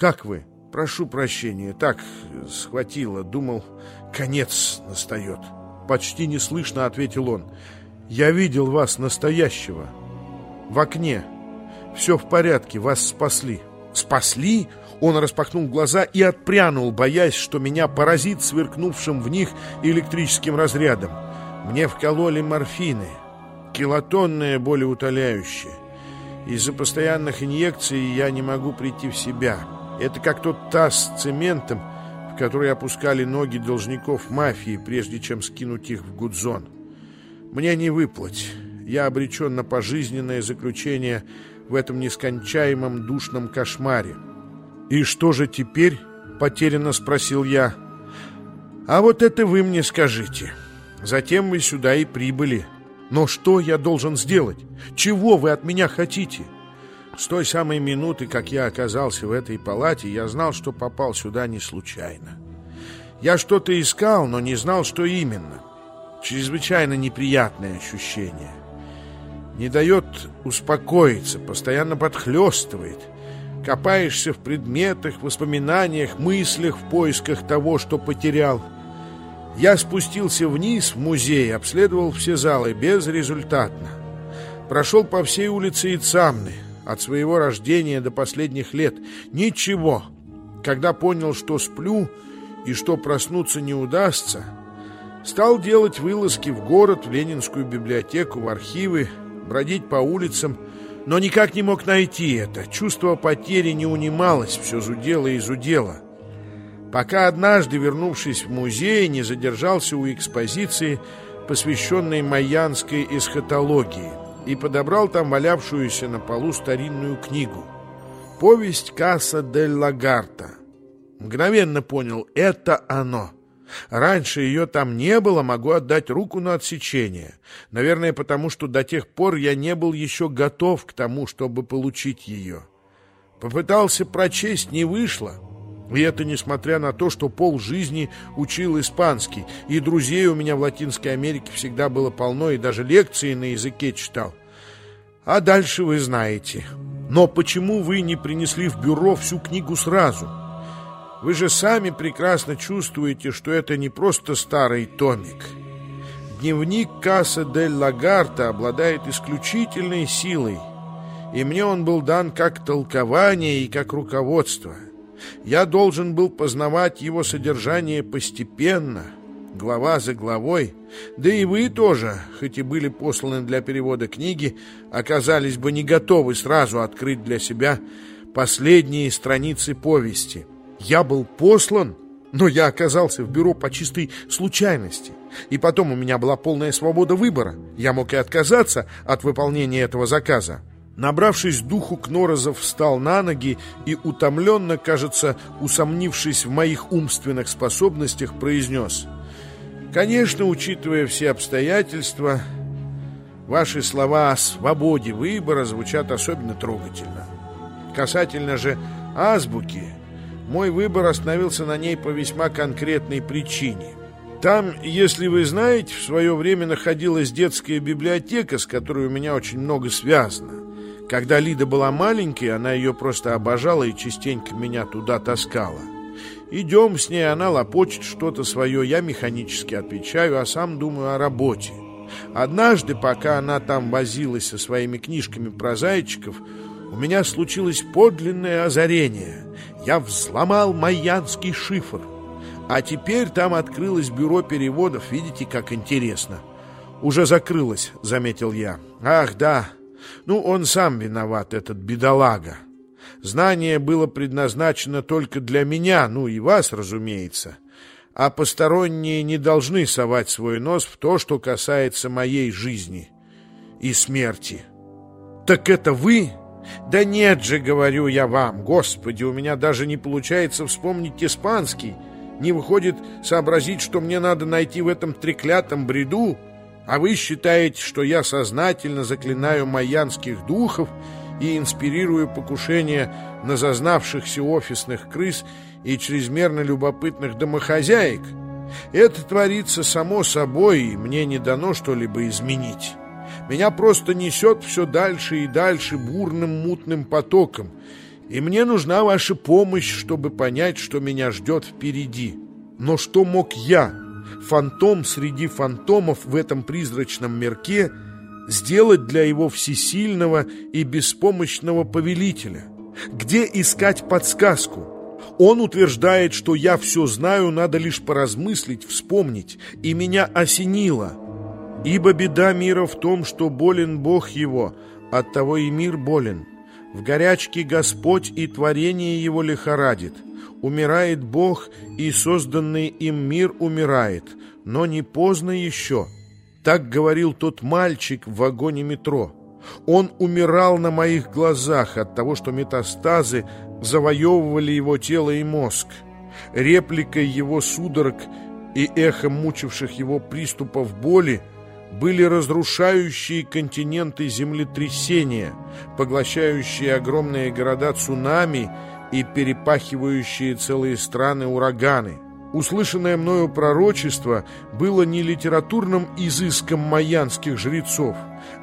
Как вы? Прошу прощения, так схватило, думал, конец настает. Почти неслышно ответил он. Я видел вас настоящего. В окне. Все в порядке, вас спасли. Спасли? Он распахнул глаза и отпрянул, боясь, что меня поразит сверкнувшим в них электрическим разрядом. Мне вкололи морфины, килотонное болеутоляющее. Из-за постоянных инъекций я не могу прийти в себя. Это как тот таз с цементом, в который опускали ноги должников мафии, прежде чем скинуть их в гудзон. Мне не выплыть. Я обречен на пожизненное заключение в этом нескончаемом душном кошмаре. «И что же теперь?» — потерянно спросил я. «А вот это вы мне скажите. Затем вы сюда и прибыли. Но что я должен сделать? Чего вы от меня хотите?» С той самой минуты, как я оказался в этой палате, я знал, что попал сюда не случайно. Я что-то искал, но не знал, что именно. Чрезвычайно неприятное ощущение. Не дает успокоиться, постоянно подхлестывает — Копаешься в предметах, воспоминаниях, мыслях в поисках того, что потерял. Я спустился вниз в музей, обследовал все залы безрезультатно. Прошел по всей улице Ицамны, от своего рождения до последних лет. Ничего. Когда понял, что сплю и что проснуться не удастся, стал делать вылазки в город, в Ленинскую библиотеку, в архивы, бродить по улицам, но никак не мог найти это. Чувство потери не унималось, все зудело и зудело. Пока однажды, вернувшись в музей, не задержался у экспозиции, посвященной майянской эсхатологии, и подобрал там валявшуюся на полу старинную книгу. Повесть Касса дель Лагарта. Мгновенно понял, это оно — Раньше ее там не было, могу отдать руку на отсечение. Наверное, потому что до тех пор я не был еще готов к тому, чтобы получить ее. Попытался прочесть, не вышло. И это несмотря на то, что пол жизни учил испанский, и друзей у меня в Латинской Америке всегда было полно, и даже лекции на языке читал. А дальше вы знаете. Но почему вы не принесли в бюро всю книгу сразу?» Вы же сами прекрасно чувствуете, что это не просто старый томик. Дневник Касса дель Лагарта обладает исключительной силой, и мне он был дан как толкование и как руководство. Я должен был познавать его содержание постепенно, глава за главой, да и вы тоже, хоть и были посланы для перевода книги, оказались бы не готовы сразу открыть для себя последние страницы повести — я был послан, но я оказался в бюро по чистой случайности. И потом у меня была полная свобода выбора. Я мог и отказаться от выполнения этого заказа. Набравшись духу, Кнорозов встал на ноги и, утомленно, кажется, усомнившись в моих умственных способностях, произнес «Конечно, учитывая все обстоятельства, ваши слова о свободе выбора звучат особенно трогательно. Касательно же азбуки, мой выбор остановился на ней по весьма конкретной причине. Там, если вы знаете, в свое время находилась детская библиотека, с которой у меня очень много связано. Когда Лида была маленькой, она ее просто обожала и частенько меня туда таскала. Идем с ней, она лопочет что-то свое, я механически отвечаю, а сам думаю о работе. Однажды, пока она там возилась со своими книжками про зайчиков, у меня случилось подлинное озарение. Я взломал майянский шифр. А теперь там открылось бюро переводов. Видите, как интересно. Уже закрылось, заметил я. Ах, да. Ну, он сам виноват, этот бедолага. Знание было предназначено только для меня, ну и вас, разумеется. А посторонние не должны совать свой нос в то, что касается моей жизни и смерти. Так это вы да нет же, говорю я вам, господи, у меня даже не получается вспомнить испанский. Не выходит сообразить, что мне надо найти в этом треклятом бреду, а вы считаете, что я сознательно заклинаю майянских духов и инспирирую покушение на зазнавшихся офисных крыс и чрезмерно любопытных домохозяек? Это творится само собой, и мне не дано что-либо изменить». Меня просто несет все дальше и дальше бурным мутным потоком. И мне нужна ваша помощь, чтобы понять, что меня ждет впереди. Но что мог я, фантом среди фантомов в этом призрачном мирке, сделать для его всесильного и беспомощного повелителя? Где искать подсказку? Он утверждает, что я все знаю, надо лишь поразмыслить, вспомнить, и меня осенило. Ибо беда мира в том, что болен Бог его, оттого и мир болен. В горячке Господь и творение его лихорадит. Умирает Бог, и созданный им мир умирает, но не поздно еще. Так говорил тот мальчик в вагоне метро. Он умирал на моих глазах от того, что метастазы завоевывали его тело и мозг. Репликой его судорог и эхом мучивших его приступов боли были разрушающие континенты землетрясения, поглощающие огромные города цунами и перепахивающие целые страны ураганы. Услышанное мною пророчество было не литературным изыском майянских жрецов,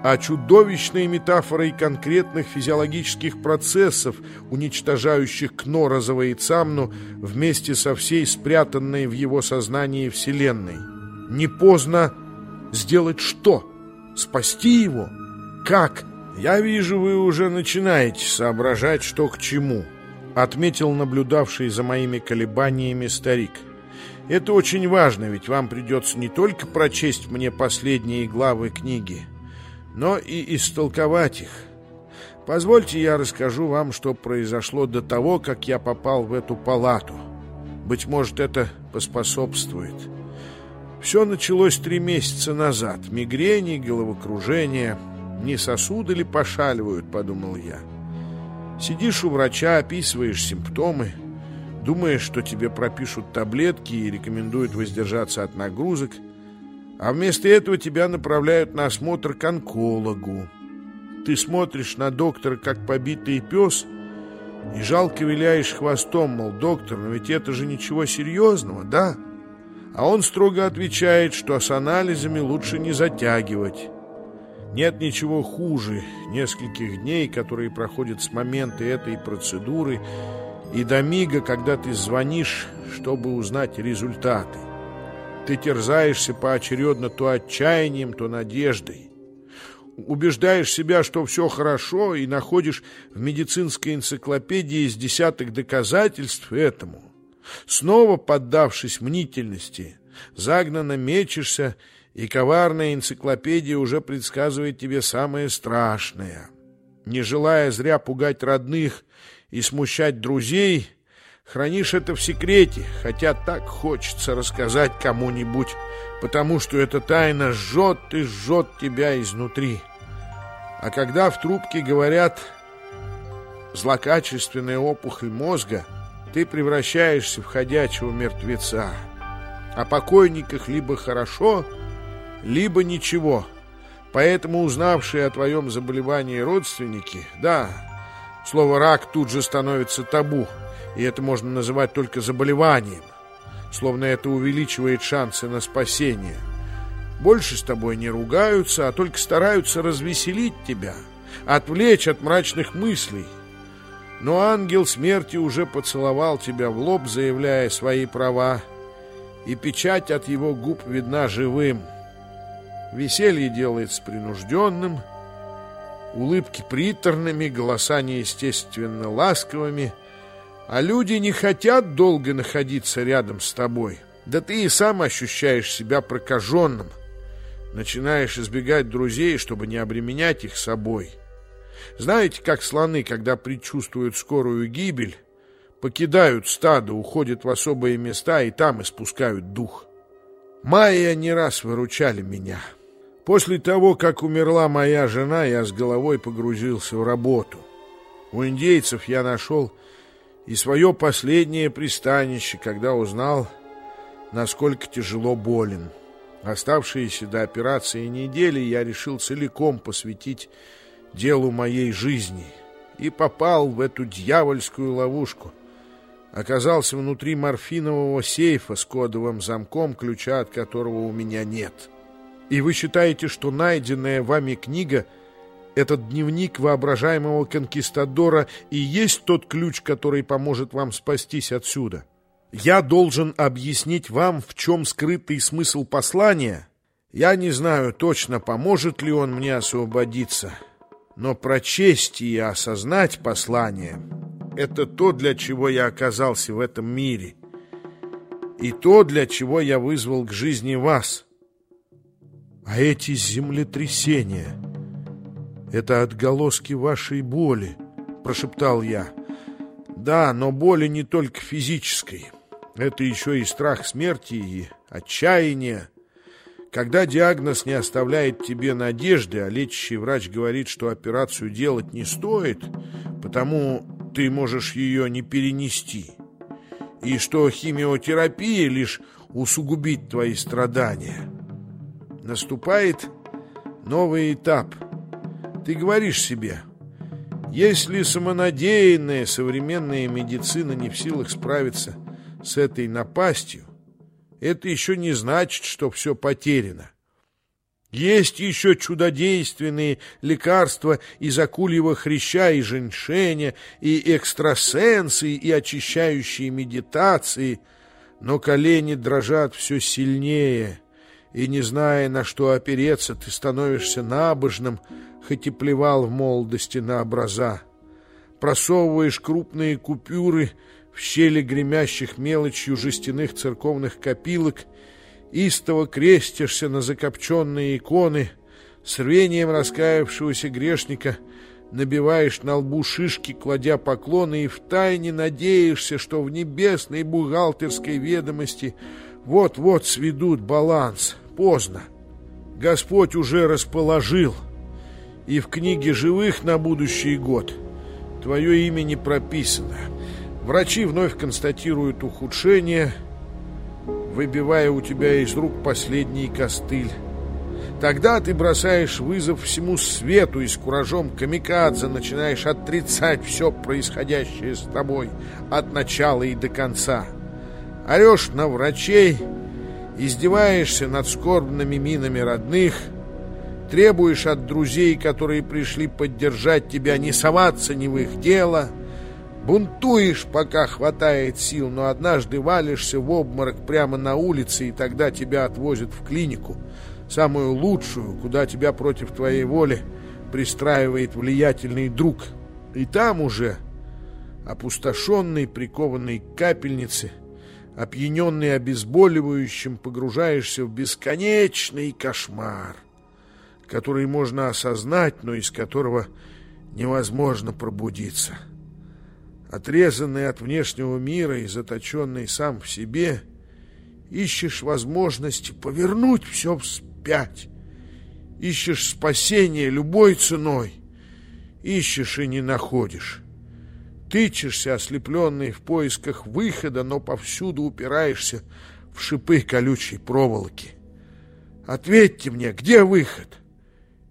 а чудовищной метафорой конкретных физиологических процессов, уничтожающих Кно Розовоицамну вместе со всей спрятанной в его сознании Вселенной. Не поздно сделать что? Спасти его? Как? Я вижу, вы уже начинаете соображать, что к чему, отметил наблюдавший за моими колебаниями старик. Это очень важно, ведь вам придется не только прочесть мне последние главы книги, но и истолковать их. Позвольте я расскажу вам, что произошло до того, как я попал в эту палату. Быть может, это поспособствует. Все началось три месяца назад. Мигрени, головокружение. Не сосуды ли пошаливают, подумал я. Сидишь у врача, описываешь симптомы, думаешь, что тебе пропишут таблетки и рекомендуют воздержаться от нагрузок, а вместо этого тебя направляют на осмотр к онкологу. Ты смотришь на доктора, как побитый пес, и жалко виляешь хвостом, мол, доктор, но ведь это же ничего серьезного, да? А он строго отвечает, что с анализами лучше не затягивать. Нет ничего хуже нескольких дней, которые проходят с момента этой процедуры и до мига, когда ты звонишь, чтобы узнать результаты. Ты терзаешься поочередно то отчаянием, то надеждой. Убеждаешь себя, что все хорошо, и находишь в медицинской энциклопедии из десяток доказательств этому. Снова поддавшись мнительности, загнанно мечешься, и коварная энциклопедия уже предсказывает тебе самое страшное. Не желая зря пугать родных и смущать друзей, хранишь это в секрете, хотя так хочется рассказать кому-нибудь, потому что эта тайна жжет и жжет тебя изнутри. А когда в трубке говорят «злокачественная опухоль мозга», ты превращаешься в ходячего мертвеца. О покойниках либо хорошо, либо ничего. Поэтому узнавшие о твоем заболевании родственники, да, слово «рак» тут же становится табу, и это можно называть только заболеванием, словно это увеличивает шансы на спасение. Больше с тобой не ругаются, а только стараются развеселить тебя, отвлечь от мрачных мыслей. Но ангел смерти уже поцеловал тебя в лоб, заявляя свои права, и печать от его губ видна живым. Веселье делается принужденным, улыбки приторными, голоса неестественно ласковыми, а люди не хотят долго находиться рядом с тобой. Да ты и сам ощущаешь себя прокаженным, начинаешь избегать друзей, чтобы не обременять их собой». Знаете, как слоны, когда предчувствуют скорую гибель, покидают стадо, уходят в особые места и там испускают дух. Майя не раз выручали меня. После того, как умерла моя жена, я с головой погрузился в работу. У индейцев я нашел и свое последнее пристанище, когда узнал, насколько тяжело болен. Оставшиеся до операции недели я решил целиком посвятить делу моей жизни и попал в эту дьявольскую ловушку. Оказался внутри морфинового сейфа с кодовым замком, ключа от которого у меня нет. И вы считаете, что найденная вами книга — Этот дневник воображаемого конкистадора и есть тот ключ, который поможет вам спастись отсюда. Я должен объяснить вам, в чем скрытый смысл послания. Я не знаю точно, поможет ли он мне освободиться, но прочесть и осознать послание — это то, для чего я оказался в этом мире, и то, для чего я вызвал к жизни вас. А эти землетрясения... «Это отголоски вашей боли», — прошептал я. «Да, но боли не только физической. Это еще и страх смерти, и отчаяние. Когда диагноз не оставляет тебе надежды, а лечащий врач говорит, что операцию делать не стоит, потому ты можешь ее не перенести, и что химиотерапия лишь усугубит твои страдания. Наступает новый этап — ты говоришь себе, если самонадеянная современная медицина не в силах справиться с этой напастью, это еще не значит, что все потеряно. Есть еще чудодейственные лекарства из акульего хряща и женьшеня, и экстрасенсы, и очищающие медитации, но колени дрожат все сильнее, и, не зная, на что опереться, ты становишься набожным, хоть и плевал в молодости на образа. Просовываешь крупные купюры в щели гремящих мелочью жестяных церковных копилок, истово крестишься на закопченные иконы, с рвением раскаявшегося грешника набиваешь на лбу шишки, кладя поклоны, и втайне надеешься, что в небесной бухгалтерской ведомости вот-вот сведут баланс. Поздно. Господь уже расположил — и в книге живых на будущий год твое имя не прописано. Врачи вновь констатируют ухудшение, выбивая у тебя из рук последний костыль. Тогда ты бросаешь вызов всему свету и с куражом камикадзе начинаешь отрицать все происходящее с тобой от начала и до конца. Орешь на врачей, издеваешься над скорбными минами родных — Требуешь от друзей, которые пришли поддержать тебя, не соваться ни в их дело. Бунтуешь, пока хватает сил, но однажды валишься в обморок прямо на улице, и тогда тебя отвозят в клинику, самую лучшую, куда тебя против твоей воли пристраивает влиятельный друг. И там уже, опустошенный, прикованный к капельнице, опьяненный обезболивающим, погружаешься в бесконечный кошмар который можно осознать, но из которого невозможно пробудиться. Отрезанный от внешнего мира и заточенный сам в себе, ищешь возможности повернуть все вспять. Ищешь спасение любой ценой. Ищешь и не находишь. Тычешься, ослепленный в поисках выхода, но повсюду упираешься в шипы колючей проволоки. Ответьте мне, где выход? —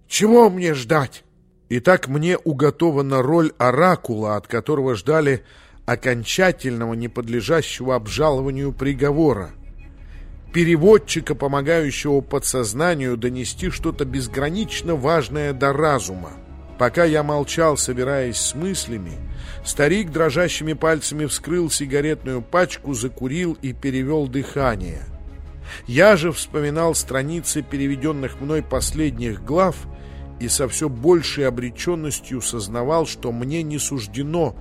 чего мне ждать? Итак, мне уготована роль оракула, от которого ждали окончательного, неподлежащего обжалованию приговора. Переводчика, помогающего подсознанию донести что-то безгранично важное до разума. Пока я молчал, собираясь с мыслями, старик дрожащими пальцами вскрыл сигаретную пачку, закурил и перевел дыхание. Я же вспоминал страницы переведенных мной последних глав и со все большей обреченностью сознавал, что мне не суждено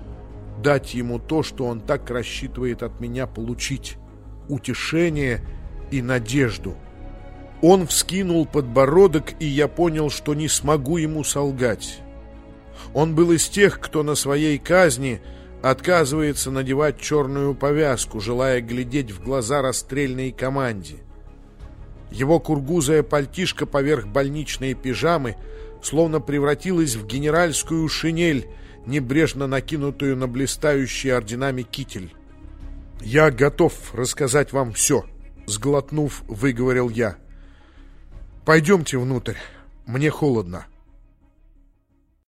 дать ему то, что он так рассчитывает от меня получить — утешение и надежду. Он вскинул подбородок, и я понял, что не смогу ему солгать. Он был из тех, кто на своей казни отказывается надевать черную повязку, желая глядеть в глаза расстрельной команде. Его кургузая пальтишка поверх больничной пижамы — словно превратилась в генеральскую шинель, небрежно накинутую на блистающий орденами китель. «Я готов рассказать вам все», — сглотнув, выговорил я. «Пойдемте внутрь, мне холодно».